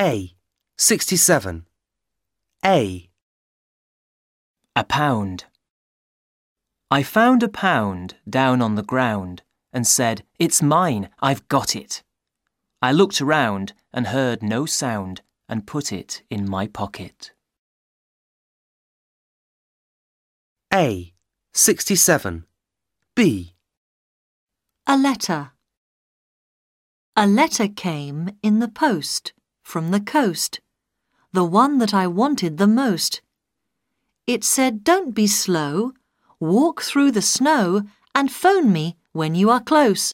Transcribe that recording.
A. 67. A. A pound. I found a pound down on the ground and said, It's mine, I've got it. I looked around and heard no sound and put it in my pocket. A. 67. B. A letter. A letter came in the post from the coast, the one that I wanted the most. It said, Don't be slow, walk through the snow and phone me when you are close.